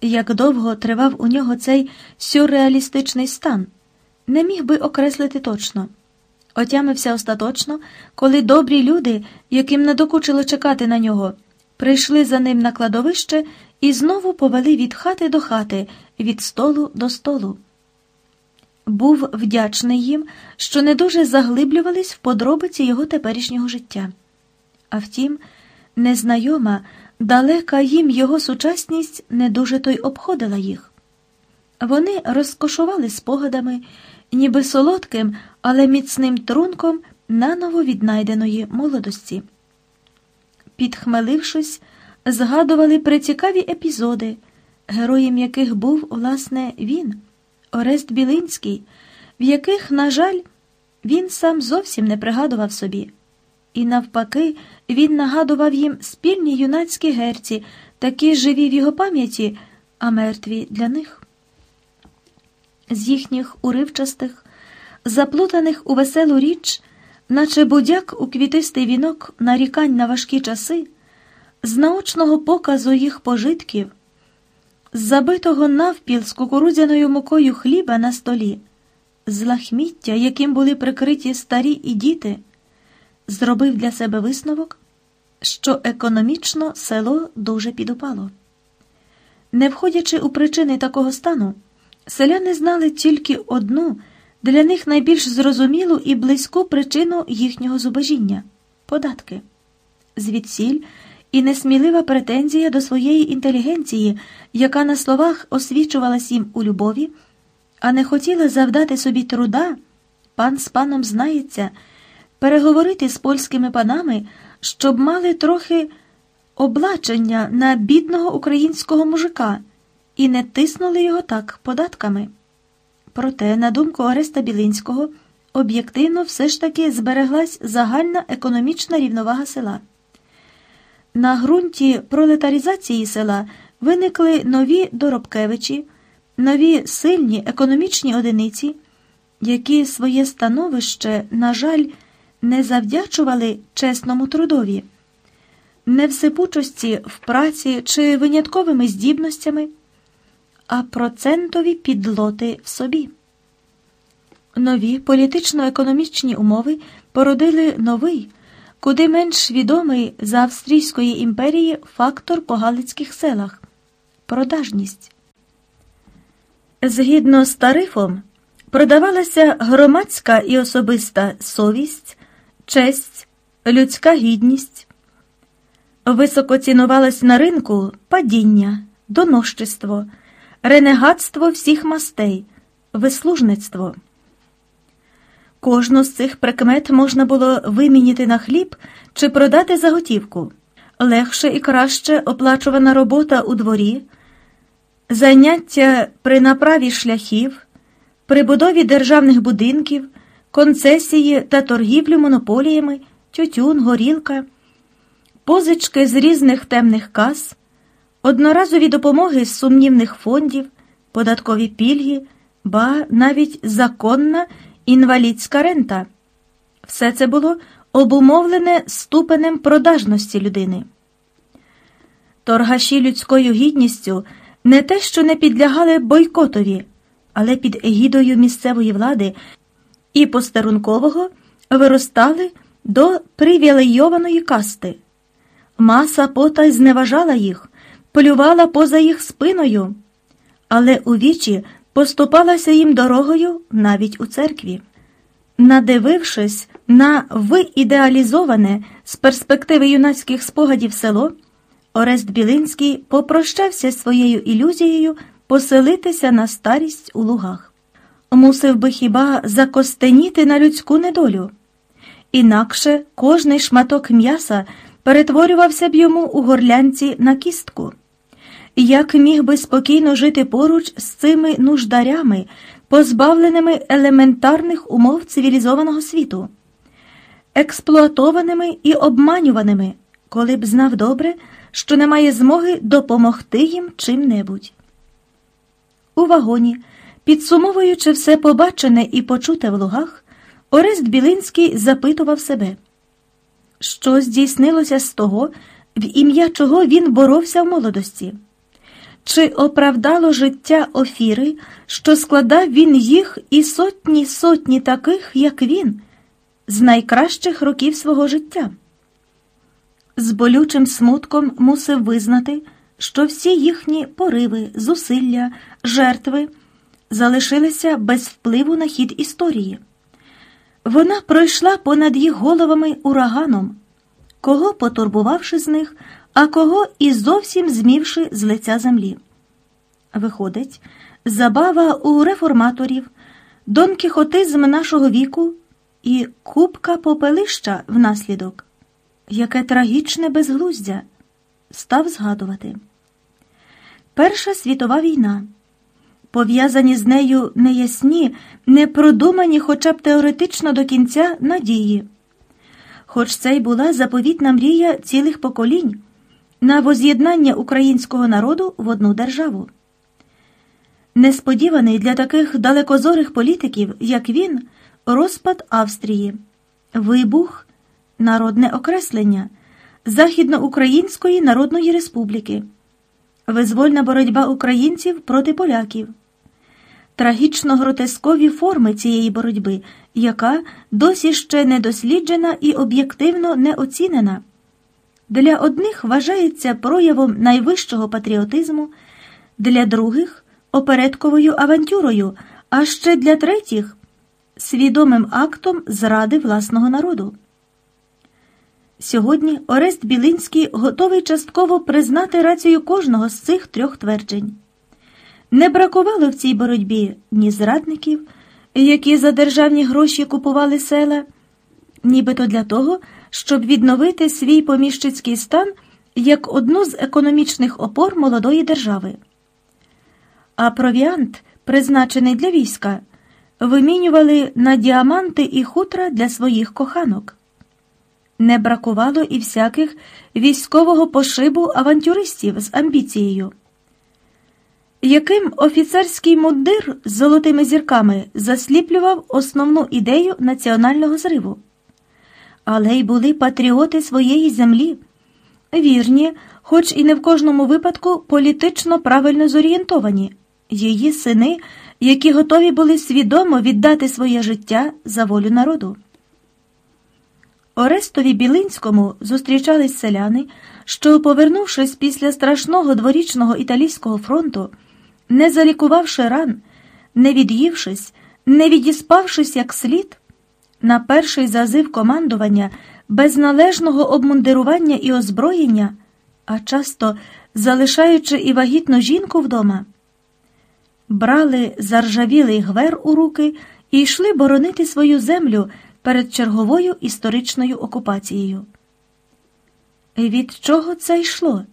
як довго тривав у нього цей сюрреалістичний стан, не міг би окреслити точно. Отямився остаточно, коли добрі люди, яким надокучило чекати на нього, прийшли за ним на кладовище і знову повели від хати до хати, від столу до столу. Був вдячний їм, що не дуже заглиблювались в подробиці його теперішнього життя. А втім, незнайома, далека їм його сучасність не дуже той обходила їх. Вони розкошували спогадами, ніби солодким, але міцним трунком наново віднайденої молодості. Підхмелившись, згадували прицікаві епізоди, героєм яких був, власне, він, Орест Білинський, в яких, на жаль, він сам зовсім не пригадував собі. І навпаки, він нагадував їм спільні юнацькі герці, такі живі в його пам'яті, а мертві для них. З їхніх уривчастих, заплутаних у веселу річ, наче будяк у квітистий вінок нарікань на важкі часи, з наочного показу їх пожитків, з забитого навпіл з кукурудзяною мукою хліба на столі, з лахміття, яким були прикриті старі і діти зробив для себе висновок, що економічно село дуже підупало. Не входячи у причини такого стану, селяни знали тільки одну, для них найбільш зрозумілу і близьку причину їхнього зубожіння податки, звідсіль і несмілива претензія до своєї інтелігенції, яка на словах освічувалась їм у любові, а не хотіла завдати собі труда, пан з паном знається переговорити з польськими панами, щоб мали трохи облачення на бідного українського мужика і не тиснули його так податками. Проте, на думку Ореста Білинського, об'єктивно все ж таки збереглась загальна економічна рівновага села. На ґрунті пролетарізації села виникли нові Доробкевичі, нові сильні економічні одиниці, які своє становище, на жаль, не завдячували чесному трудові, не в сипучості в праці чи винятковими здібностями, а процентові підлоти в собі. Нові політично-економічні умови породили новий, куди менш відомий за Австрійської імперії фактор по Галицьких селах продажність. Згідно з тарифом, продавалася громадська і особиста совість честь, людська гідність. Високо цінувалось на ринку падіння, донощиство, ренегатство всіх мастей, вислужництво. Кожну з цих прикмет можна було вимінити на хліб чи продати за готівку. Легше і краще оплачувана робота у дворі, заняття при направі шляхів, при будові державних будинків концесії та торгівлю монополіями, тютюн, горілка, позички з різних темних кас, одноразові допомоги з сумнівних фондів, податкові пільги, ба навіть законна інвалідська рента. Все це було обумовлене ступенем продажності людини. Торгаші людською гідністю не те, що не підлягали бойкотові, але під егідою місцевої влади і постарункового виростали до привілейованої касти. Маса потай зневажала їх, полювала поза їх спиною, але у вічі поступалася їм дорогою навіть у церкві. Надивившись на виідеалізоване з перспективи юнацьких спогадів село, Орест Білинський попрощався з своєю ілюзією поселитися на старість у лугах мусив би хіба закостеніти на людську недолю. Інакше кожний шматок м'яса перетворювався б йому у горлянці на кістку. Як міг би спокійно жити поруч з цими нуждарями, позбавленими елементарних умов цивілізованого світу, експлуатованими і обманюваними, коли б знав добре, що немає змоги допомогти їм чим-небудь. У вагоні Підсумовуючи все побачене і почуте в лугах, Орест Білинський запитував себе, що здійснилося з того, в ім'я чого він боровся в молодості, чи оправдало життя Офіри, що складав він їх і сотні сотні таких, як він, з найкращих років свого життя? З болючим смутком мусив визнати, що всі їхні пориви, зусилля, жертви залишилися без впливу на хід історії. Вона пройшла понад їх головами ураганом, кого потурбувавши з них, а кого і зовсім змівши з лиця землі. Виходить, забава у реформаторів, донкіхотизм нашого віку і купка попелища внаслідок, яке трагічне безглуздя, став згадувати. Перша світова війна. Пов'язані з нею неясні, непродумані хоча б теоретично до кінця надії. Хоч це й була заповітна мрія цілих поколінь на воз'єднання українського народу в одну державу. Несподіваний для таких далекозорих політиків, як він, розпад Австрії, вибух, народне окреслення Західноукраїнської Народної Республіки, визвольна боротьба українців проти поляків, трагічно гротескові форми цієї боротьби, яка досі ще не досліджена і об'єктивно не оцінена. Для одних вважається проявом найвищого патріотизму, для других опередковою авантюрою, а ще для третіх свідомим актом зради власного народу. Сьогодні Орест Білинський готовий частково признати рацію кожного з цих трьох тверджень. Не бракувало в цій боротьбі ні зрадників, які за державні гроші купували села, нібито для того, щоб відновити свій поміщицький стан як одну з економічних опор молодої держави. А провіант, призначений для війська, вимінювали на діаманти і хутра для своїх коханок. Не бракувало і всяких військового пошибу авантюристів з амбіцією. Яким офіцерський мундир з золотими зірками засліплював основну ідею національного зриву? Але й були патріоти своєї землі, вірні, хоч і не в кожному випадку політично правильно зорієнтовані, її сини, які готові були свідомо віддати своє життя за волю народу. Орестові Білинському зустрічались селяни, що, повернувшись після страшного дворічного італійського фронту, не залікувавши ран, не від'ївшись, не відіспавшись як слід, на перший зазив командування без належного обмундирування і озброєння, а часто залишаючи і вагітну жінку вдома, брали заржавілий гвер у руки і йшли боронити свою землю перед черговою історичною окупацією. Від чого це йшло?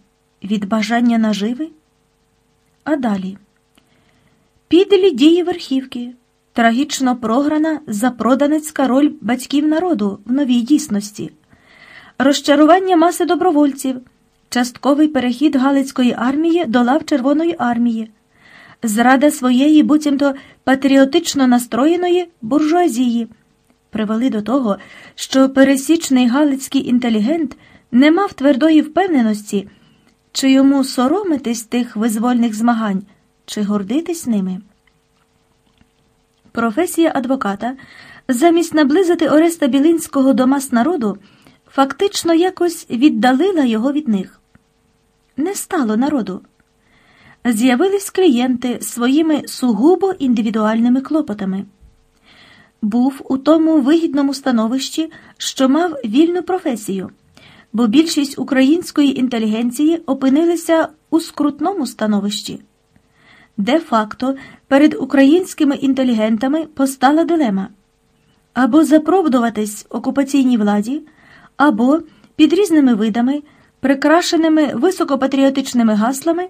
Від бажання наживи? А далі підлі дії верхівки, трагічно програна запроданецька роль батьків народу в новій дійсності, розчарування маси добровольців, частковий перехід Галицької армії до лав Червоної армії, зрада своєї буцімто патріотично настроєної буржуазії. Привели до того, що пересічний галицький інтелігент не мав твердої впевненості, чи йому соромитись тих визвольних змагань, чи гордитись ними. Професія адвоката замість наблизити Ореста Білинського до мас народу фактично якось віддалила його від них. Не стало народу. З'явились клієнти своїми сугубо індивідуальними клопотами був у тому вигідному становищі, що мав вільну професію, бо більшість української інтелігенції опинилися у скрутному становищі. Де-факто перед українськими інтелігентами постала дилема або заправдуватись окупаційній владі, або під різними видами, прикрашеними високопатріотичними гаслами,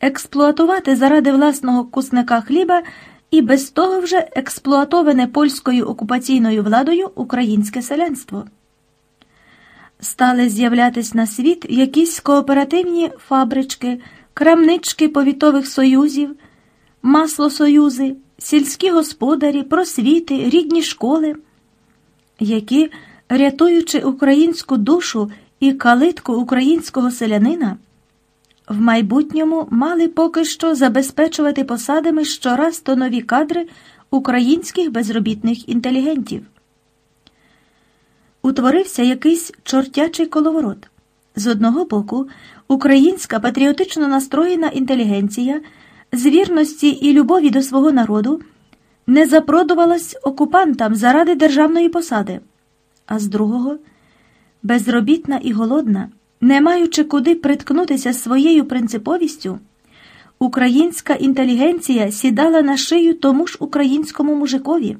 експлуатувати заради власного кусника хліба і без того вже експлуатоване польською окупаційною владою українське селянство. Стали з'являтись на світ якісь кооперативні фабрички, крамнички повітових союзів, маслосоюзи, сільські господарі, просвіти, рідні школи, які, рятуючи українську душу і калитку українського селянина, в майбутньому мали поки що забезпечувати посадами щораз то нові кадри українських безробітних інтелігентів. Утворився якийсь чортячий коловорот. З одного боку, українська патріотично настроєна інтелігенція з вірності і любові до свого народу не запродувалась окупантам заради державної посади, а з другого безробітна і голодна, не маючи куди приткнутися своєю принциповістю, українська інтелігенція сідала на шию тому ж українському мужикові.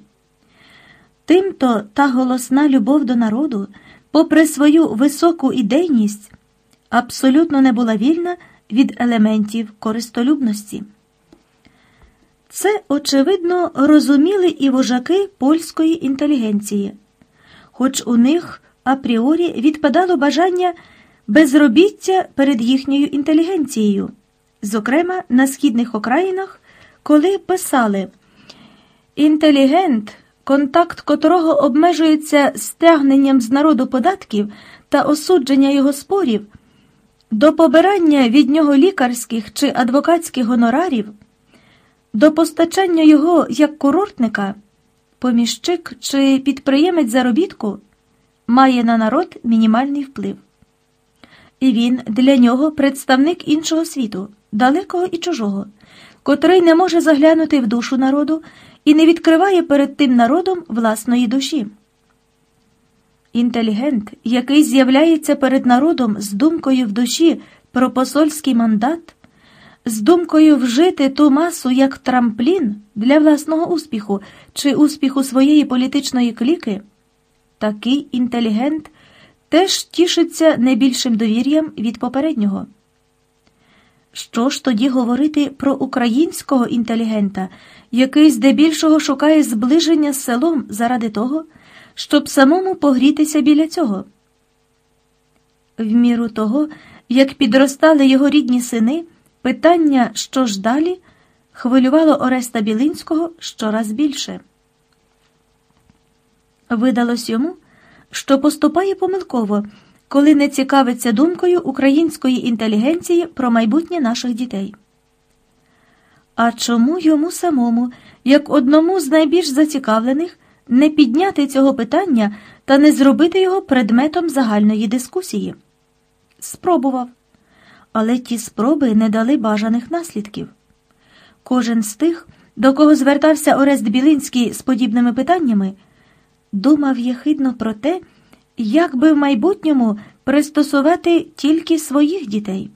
Тимто та голосна любов до народу, попри свою високу ідейність, абсолютно не була вільна від елементів користолюбності. Це, очевидно, розуміли і вожаки польської інтелігенції, хоч у них апріорі відпадало бажання безробіття перед їхньою інтелігенцією, зокрема на східних окраїнах, коли писали інтелігент, контакт котрого обмежується стягненням з народу податків та осудження його спорів, до побирання від нього лікарських чи адвокатських гонорарів. До постачання його як курортника, поміщик чи підприємець заробітку має на народ мінімальний вплив. І він для нього представник іншого світу, далекого і чужого, котрий не може заглянути в душу народу і не відкриває перед тим народом власної душі. Інтелігент, який з'являється перед народом з думкою в душі про посольський мандат з думкою вжити ту масу як трамплін для власного успіху чи успіху своєї політичної кліки, такий інтелігент теж тішиться не більшим довір'ям від попереднього. Що ж тоді говорити про українського інтелігента, який здебільшого шукає зближення з селом заради того, щоб самому погрітися біля цього? В міру того, як підростали його рідні сини. Питання, що ж далі, хвилювало Ореста Білинського щораз більше. Видалось йому, що поступає помилково, коли не цікавиться думкою української інтелігенції про майбутнє наших дітей. А чому йому самому, як одному з найбільш зацікавлених, не підняти цього питання та не зробити його предметом загальної дискусії? Спробував але ті спроби не дали бажаних наслідків. Кожен з тих, до кого звертався Орест Білинський з подібними питаннями, думав єхидно про те, як би в майбутньому пристосувати тільки своїх дітей.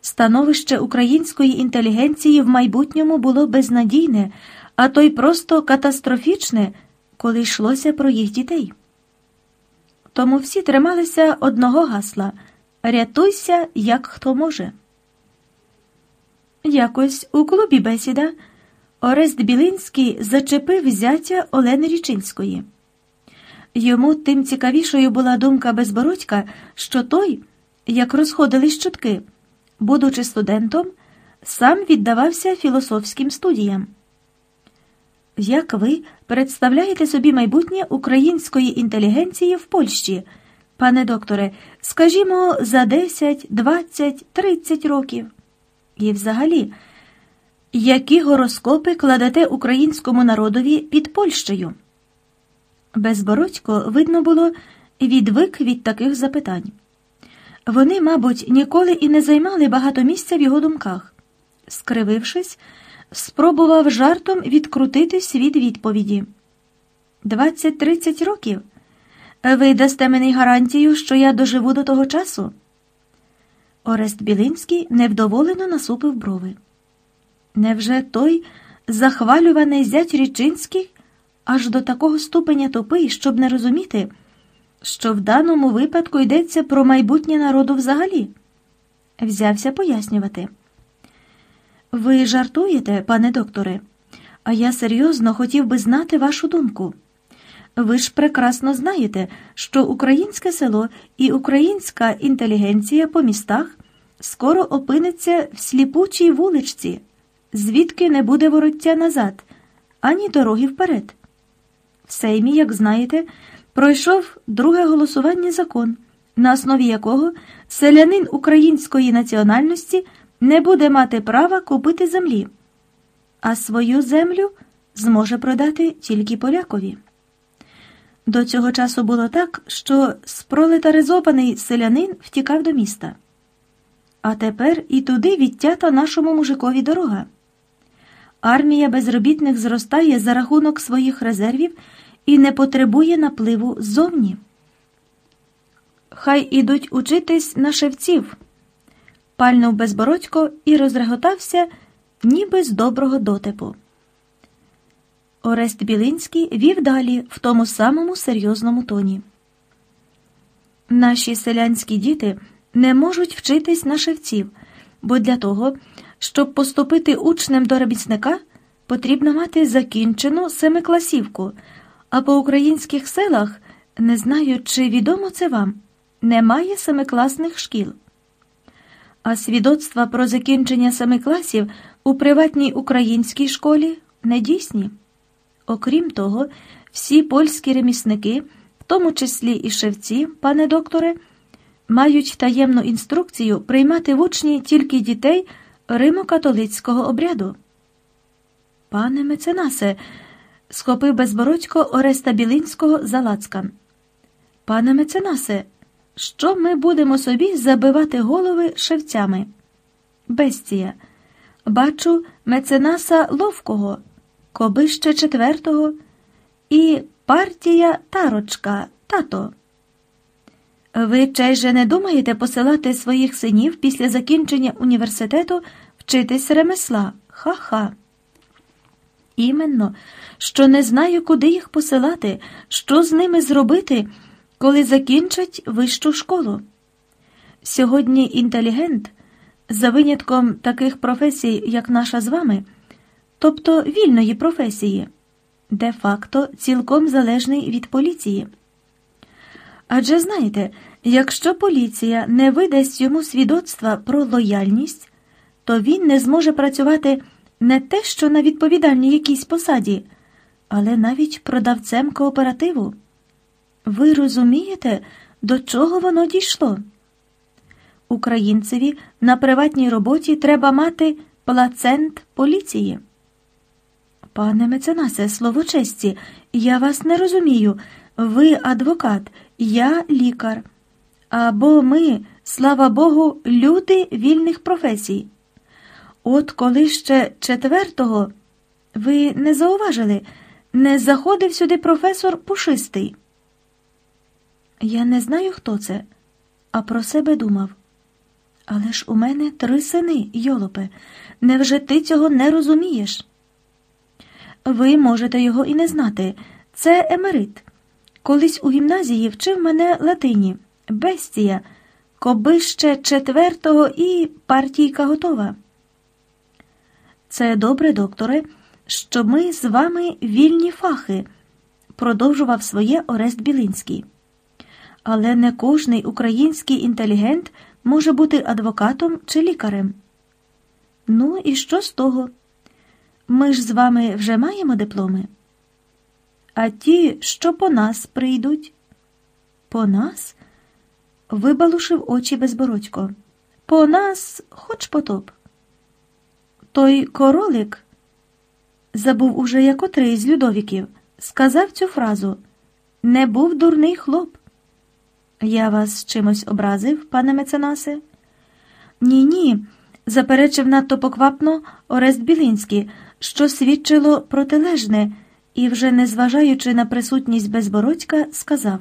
Становище української інтелігенції в майбутньому було безнадійне, а то й просто катастрофічне, коли йшлося про їх дітей. Тому всі трималися одного гасла. Рятуйся, як хто може. Якось у клубі бесіда Орест Білинський зачепив зятя Олени Річинської. Йому тим цікавішою була думка безбородька, що той, як розходились чутки, будучи студентом, сам віддавався філософським студіям. Як ви представляєте собі майбутнє української інтелігенції в Польщі? Пане докторе, скажімо, за 10, 20, 30 років. І взагалі, які гороскопи кладете українському народові під Польщею? Безбородько, видно було, відвик від таких запитань. Вони, мабуть, ніколи і не займали багато місця в його думках. Скривившись, спробував жартом відкрутитись від відповіді. Двадцять-тридцять років. Ви дасте мені гарантію, що я доживу до того часу? Орест Білинський невдоволено насупив брови. Невже той захвалюваний зять Річинський аж до такого ступеня тупий, щоб не розуміти, що в даному випадку йдеться про майбутнє народу взагалі? Взявся пояснювати. Ви жартуєте, пане докторе, а я серйозно хотів би знати вашу думку. Ви ж прекрасно знаєте, що українське село і українська інтелігенція по містах скоро опиниться в сліпучій вуличці, звідки не буде вороття назад, ані дороги вперед. В Сеймі, як знаєте, пройшов друге голосування закон, на основі якого селянин української національності не буде мати права купити землі, а свою землю зможе продати тільки полякові. До цього часу було так, що спролетаризований селянин втікав до міста. А тепер і туди відтята нашому мужикові дорога. Армія безробітних зростає за рахунок своїх резервів і не потребує напливу ззовні. Хай ідуть учитись на шевців. Пальнув безбородько і розреготався, ніби з доброго дотипу. Орест Білинський вів далі в тому самому серйозному тоні. Наші селянські діти не можуть вчитись на шевців, бо для того, щоб поступити учнем до ремісника, потрібно мати закінчену семикласівку, а по українських селах, не знаю, чи відомо це вам, немає семикласних шкіл. А свідоцтва про закінчення семи класів у приватній українській школі не дійсні. Окрім того, всі польські ремісники, в тому числі і шевці, пане докторе, мають таємну інструкцію приймати в учні тільки дітей римо-католицького обряду. Пане меценасе, схопив безбородько Ореста Білинського за лацкан. Пане меценасе, що ми будемо собі забивати голови шевцями? Бестія. Бачу меценаса ловкого, кобище четвертого і партія тарочка, тато. Ви чай же не думаєте посилати своїх синів після закінчення університету вчитись ремесла? Ха-ха. Іменно, що не знаю, куди їх посилати, що з ними зробити, коли закінчать вищу школу. Сьогодні інтелігент, за винятком таких професій, як наша з вами, тобто вільної професії, де-факто цілком залежний від поліції. Адже знаєте, якщо поліція не видасть йому свідоцтва про лояльність, то він не зможе працювати не те, що на відповідальній якійсь посаді, але навіть продавцем кооперативу. Ви розумієте, до чого воно дійшло? Українцеві на приватній роботі треба мати плацент поліції. Пане меценасе, слово честі, я вас не розумію. Ви адвокат, я лікар. Або ми, слава Богу, люди вільних професій. От коли ще четвертого, ви не зауважили, не заходив сюди професор Пушистий. Я не знаю, хто це, а про себе думав. Але ж у мене три сини, Йолопе. Невже ти цього не розумієш? Ви можете його і не знати. Це Емерит. Колись у гімназії вчив мене латині, бестія, кобище четвертого і партійка готова. Це добре, докторе, що ми з вами вільні фахи, продовжував своє Орест Білинський. Але не кожний український інтелігент може бути адвокатом чи лікарем. Ну і що з того? Ми ж з вами вже маємо дипломи. А ті, що по нас прийдуть? По нас? Вибалушив очі безбородько. По нас хоч потоп. Той королик, забув уже як котрий з Людовіків, сказав цю фразу не був дурний хлоп. Я вас чимось образив, пане меценасе? Ні, ні, заперечив надто поквапно Орест Білинський, що свідчило протилежне, і, вже незважаючи на присутність безбородька, сказав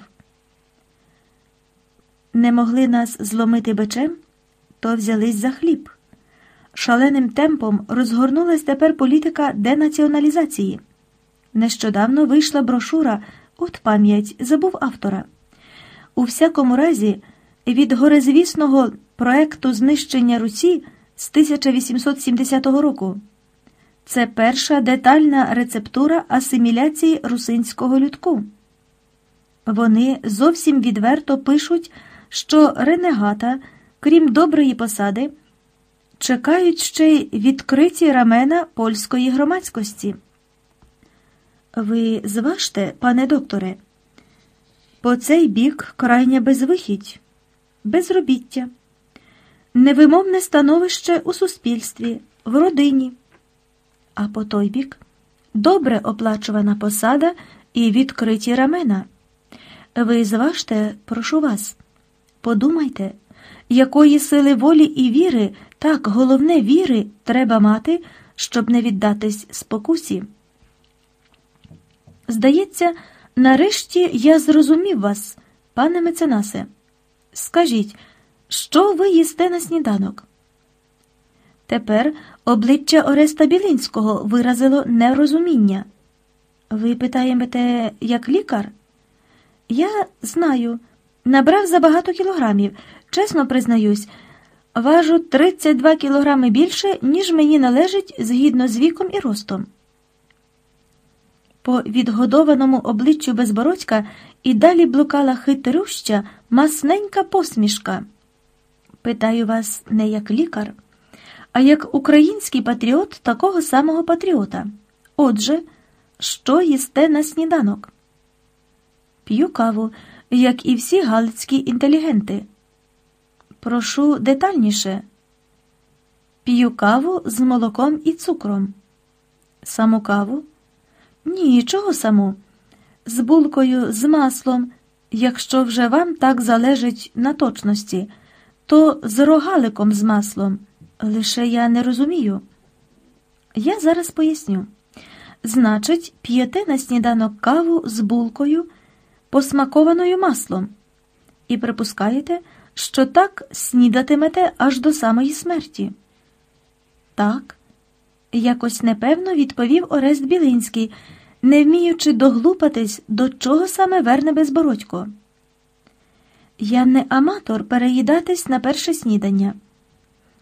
не могли нас зломити бичем, то взялись за хліб. Шаленим темпом розгорнулась тепер політика денаціоналізації. Нещодавно вийшла брошура От пам'ять забув автора. У всякому разі, від горезвісного проекту знищення Русі з 1870 року. Це перша детальна рецептура асиміляції русинського людку. Вони зовсім відверто пишуть, що ренегата, крім доброї посади, чекають ще й відкриті рамена польської громадськості. Ви зважте, пане докторе, по цей бік крайня безвихідь. безробіття, невимовне становище у суспільстві, в родині, а по той бік добре оплачувана посада і відкриті рамена. Ви зважте, прошу вас, подумайте, якої сили волі і віри, так головне віри, треба мати, щоб не віддатись спокусі. Здається, нарешті я зрозумів вас, пане меценасе. Скажіть, що ви їсте на сніданок? Тепер обличчя Ореста Білинського виразило нерозуміння. Ви питаєте, як лікар? Я знаю, набрав забагато кілограмів. Чесно признаюсь, важу 32 кілограми більше, ніж мені належить згідно з віком і ростом. По відгодованому обличчю Безбородька і далі блукала хитрюща, масненька посмішка. Питаю вас не як лікар, а як український патріот такого самого патріота. Отже, що їсте на сніданок? П'ю каву, як і всі галицькі інтелігенти. Прошу детальніше. П'ю каву з молоком і цукром. Саму каву? Ні, чого саму. З булкою, з маслом, якщо вже вам так залежить на точності, то з рогаликом з маслом. Лише я не розумію. Я зараз поясню. Значить, п'єте на сніданок каву з булкою, посмакованою маслом, і припускаєте, що так снідатимете аж до самої смерті. Так, якось непевно відповів Орест Білинський, не вміючи доглупатись, до чого саме верне безбородько. Я не аматор переїдатись на перше снідання.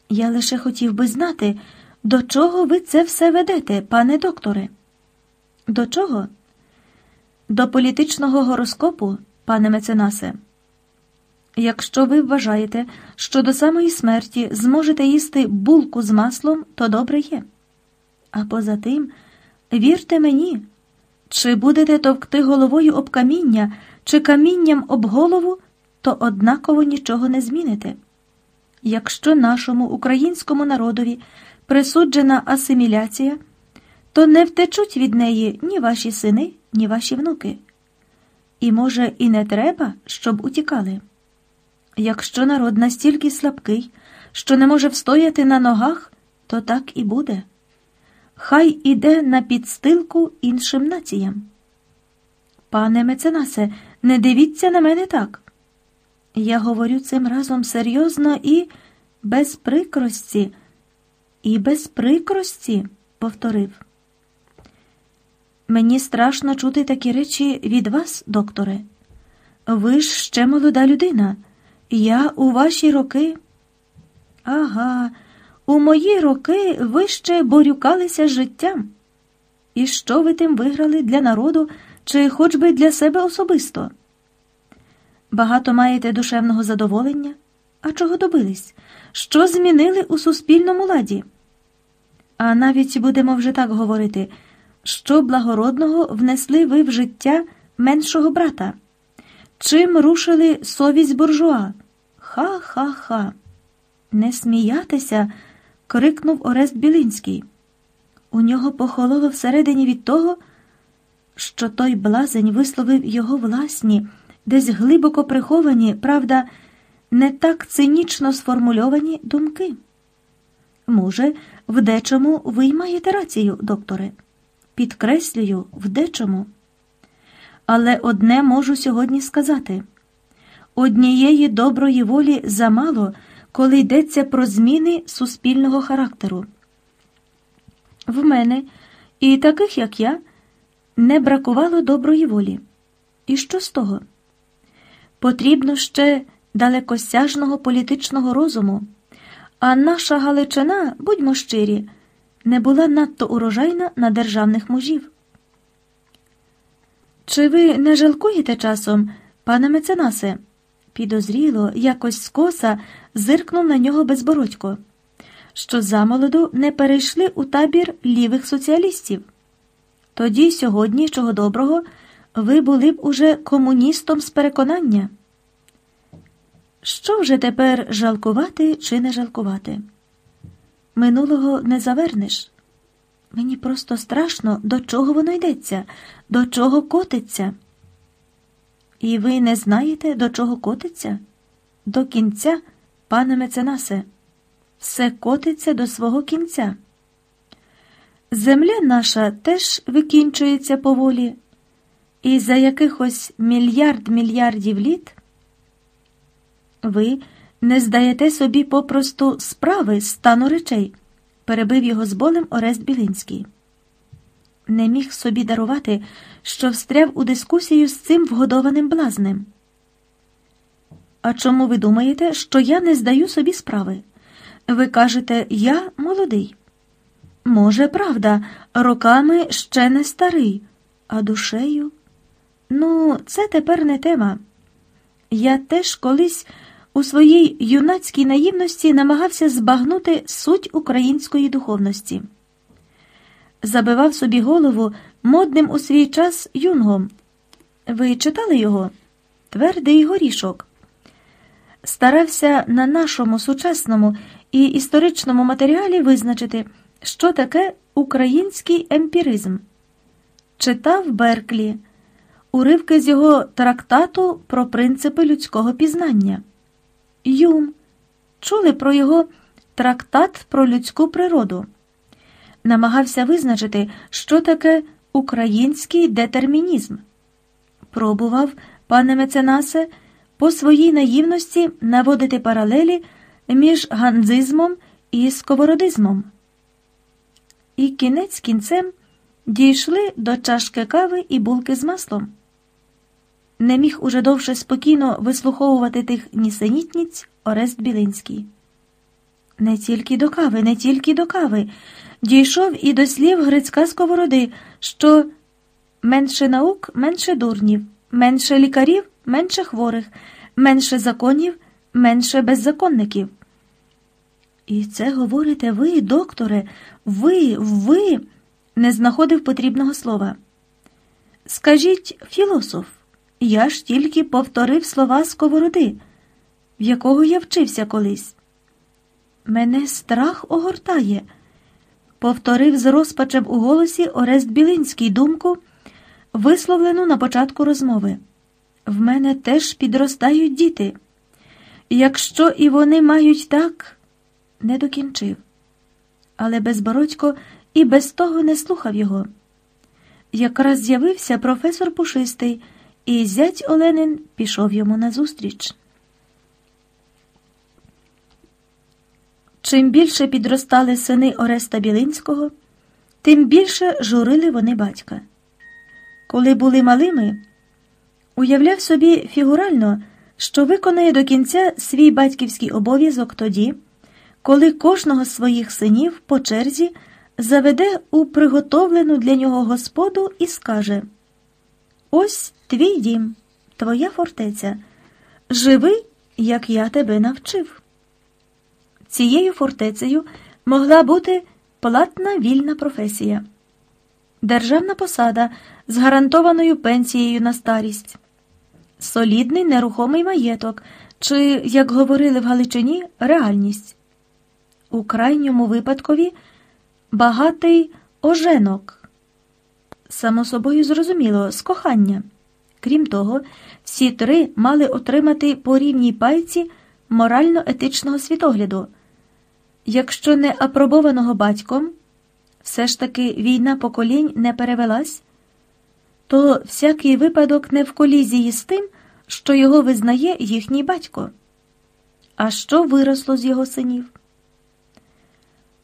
Я лише хотів би знати, до чого ви це все ведете, пане докторе. До чого? До політичного гороскопу, пане меценасе. Якщо ви вважаєте, що до самої смерті зможете їсти булку з маслом, то добре є. А поза тим, вірте мені, чи будете товкти головою об каміння, чи камінням об голову, то однаково нічого не зміните. Якщо нашому українському народові присуджена асиміляція, то не втечуть від неї ні ваші сини, ні ваші внуки. І, може, і не треба, щоб утікали. Якщо народ настільки слабкий, що не може встояти на ногах, то так і буде. Хай іде на підстилку іншим націям. Пане меценасе, не дивіться на мене так. Я говорю цим разом серйозно і без прикрості, і без прикрості, повторив. Мені страшно чути такі речі від вас, докторе. Ви ж ще молода людина. Я у ваші роки. Ага, у мої роки ви ще борюкалися з життям. І що ви тим виграли для народу чи хоч би для себе особисто? Багато маєте душевного задоволення? А чого добились? Що змінили у суспільному ладі? А навіть будемо вже так говорити, що благородного внесли ви в життя меншого брата? Чим рушили совість буржуа? Ха-ха-ха. Не сміятися. Крикнув Орест Білинський. У нього похололо всередині від того, що той блазень висловив його власні, десь глибоко приховані, правда, не так цинічно сформульовані думки. Може, в дечому ви й маєте рацію, докторе. Підкреслюю, в дечому. Але одне можу сьогодні сказати однієї доброї волі замало, коли йдеться про зміни суспільного характеру. В мене і таких, як я, не бракувало доброї волі. І що з того? Потрібно ще далекосяжного політичного розуму, а наша Галичина, будьмо щирі, не була надто урожайна на державних мужів. Чи ви не жалкуєте часом, пане меценасе? Підозріло, якось скоса зиркнув на нього безбородько, що замолоду не перейшли у табір лівих соціалістів. Тоді, сьогодні, чого доброго, ви були б уже комуністом з переконання. Що вже тепер жалкувати чи не жалкувати? Минулого не завернеш. Мені просто страшно, до чого воно йдеться, до чого котиться. І ви не знаєте, до чого котиться? До кінця, пане меценасе, все котиться до свого кінця. Земля наша теж викінчується поволі, і за якихось мільярд мільярдів літ ви не здаєте собі попросту справи стану речей, перебив його з болем Орест Білинський. Не міг собі дарувати, що встряв у дискусію з цим вгодованим блазнем. А чому ви думаєте, що я не здаю собі справи? Ви кажете, я молодий. Може, правда, роками ще не старий, а душею? Ну, це тепер не тема. Я теж колись у своїй юнацькій наївності намагався збагнути суть української духовності. Забивав собі голову модним у свій час юнгом. Ви читали його? Твердий горішок. Старався на нашому сучасному і історичному матеріалі визначити, що таке український емпіризм. Читав Берклі, уривки з його трактату про принципи людського пізнання. Юм. Чули про його трактат про людську природу. Намагався визначити, що таке український детермінізм. Пробував, пане меценасе, по своїй наївності наводити паралелі між ганзизмом і сковородизмом. І кінець кінцем дійшли до чашки кави і булки з маслом не міг уже довше спокійно вислуховувати тих нісенітниць Орест Білинський. Не тільки до кави, не тільки до кави. Дійшов і до слів Грицька сковороди, що менше наук, менше дурнів, менше лікарів, менше хворих, менше законів, менше беззаконників. І це говорите ви, докторе, ви, ви, не знаходив потрібного слова. Скажіть філософ. Я ж тільки повторив слова сковороди, в якого я вчився колись. Мене страх огортає, повторив з розпачем у голосі Орест Білинський думку, висловлену на початку розмови. В мене теж підростають діти. Якщо і вони мають так, не докінчив. Але безбородько і без того не слухав його. Якраз з'явився професор Пушистий і зять Оленин пішов йому назустріч. Чим більше підростали сини Ореста Білинського, тим більше журили вони батька. Коли були малими, уявляв собі фігурально, що виконає до кінця свій батьківський обов'язок тоді, коли кожного з своїх синів по черзі заведе у приготовлену для нього господу і скаже Ось твій дім, твоя фортеця. Живи, як я тебе навчив. Цією фортецею могла бути платна вільна професія, державна посада з гарантованою пенсією на старість, солідний нерухомий маєток чи, як говорили в Галичині, реальність. У крайньому випадкові багатий оженок. Само собою зрозуміло, з кохання. Крім того, всі три мали отримати по рівній пальці морально-етичного світогляду. Якщо не апробованого батьком, все ж таки війна поколінь не перевелась, то всякий випадок не в колізії з тим, що його визнає їхній батько. А що виросло з його синів?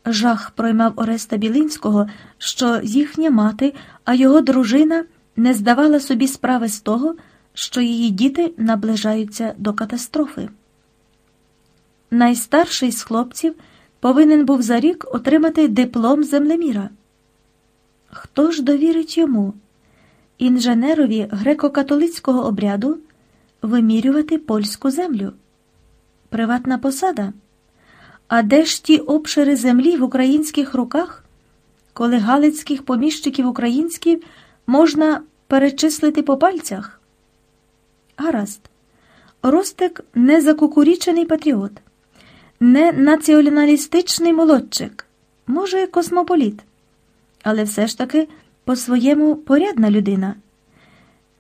Жах проймав Ореста Білинського, що їхня мати, а його дружина не здавала собі справи з того, що її діти наближаються до катастрофи. Найстарший з хлопців повинен був за рік отримати диплом землеміра. Хто ж довірить йому, інженерові греко-католицького обряду, вимірювати польську землю? Приватна посада? А де ж ті обшири землі в українських руках, коли галицьких поміщиків українських можна перечислити по пальцях? Гаразд. Ростик не закукурічений патріот, не націоналістичний молодчик, може, космополіт, але все ж таки по-своєму порядна людина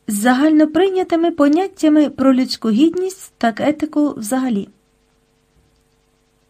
з загальноприйнятими поняттями про людську гідність та етику взагалі.